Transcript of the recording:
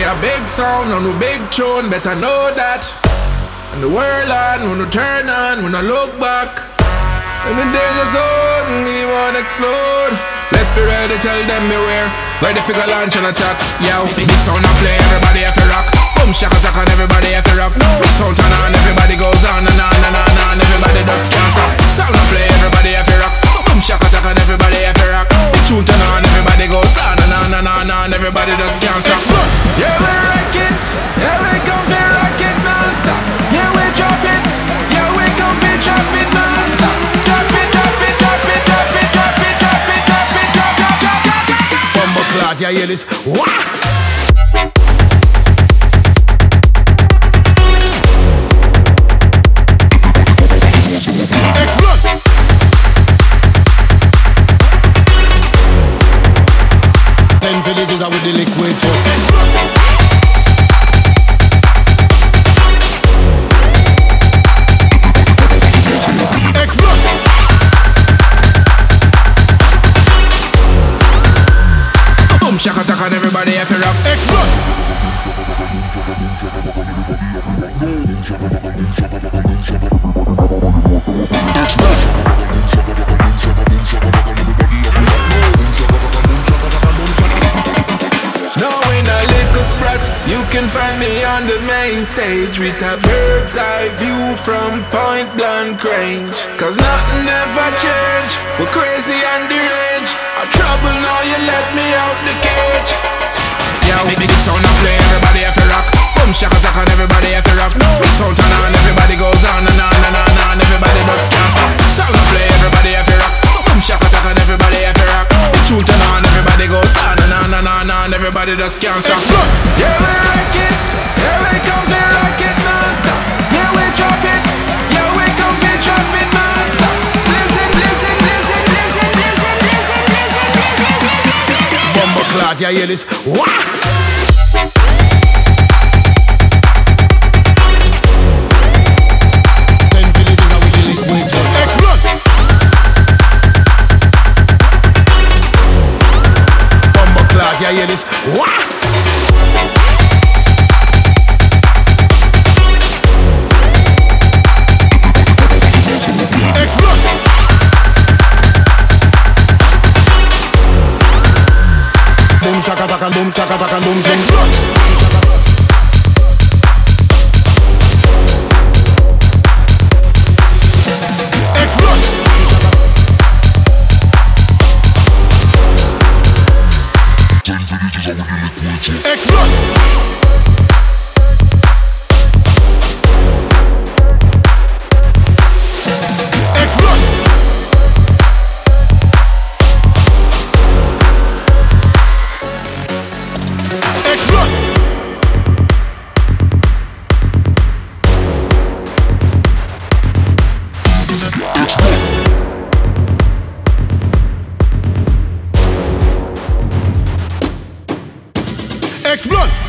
We a big sound on a big tune, better know that. And the world on, when we turn on, when I look back. In the danger zone, we wanna explode. Let's be ready, tell them beware. Ready for launch and attack. Yo, big sound I play, everybody Clad, hear this? Wah! Ten villages are with the liquid can find me on the main stage with a bird's eye view from point blank range. Cause nothing ever change, we're crazy and deranged. I'm trouble now, you let me out the cage. Yeah, big big sound I play, everybody have to rock. Boom, shaka attack and everybody have to rock. Big sound turn on, everybody goes on and on and on and everybody just can't stop. Sound I play, everybody have to rock. Boom, shaka attack and everybody have to rock. Big tune turn on, everybody goes on and on and on and everybody just can't stop. Explode! Yeah, we rock it. Yeah, we come to rock it non-stop. Yeah, we drop it. Yeah, we come to drop it non-stop. Listen, listen, listen, listen, listen, listen, listen, listen, listen. Bumbo clad, you hear this? Wah! I hear this. Wah! boom, chaka, chaka, boom, chaka, chaka, boom, explode. ten villages I wanna. Explode! Six Blood.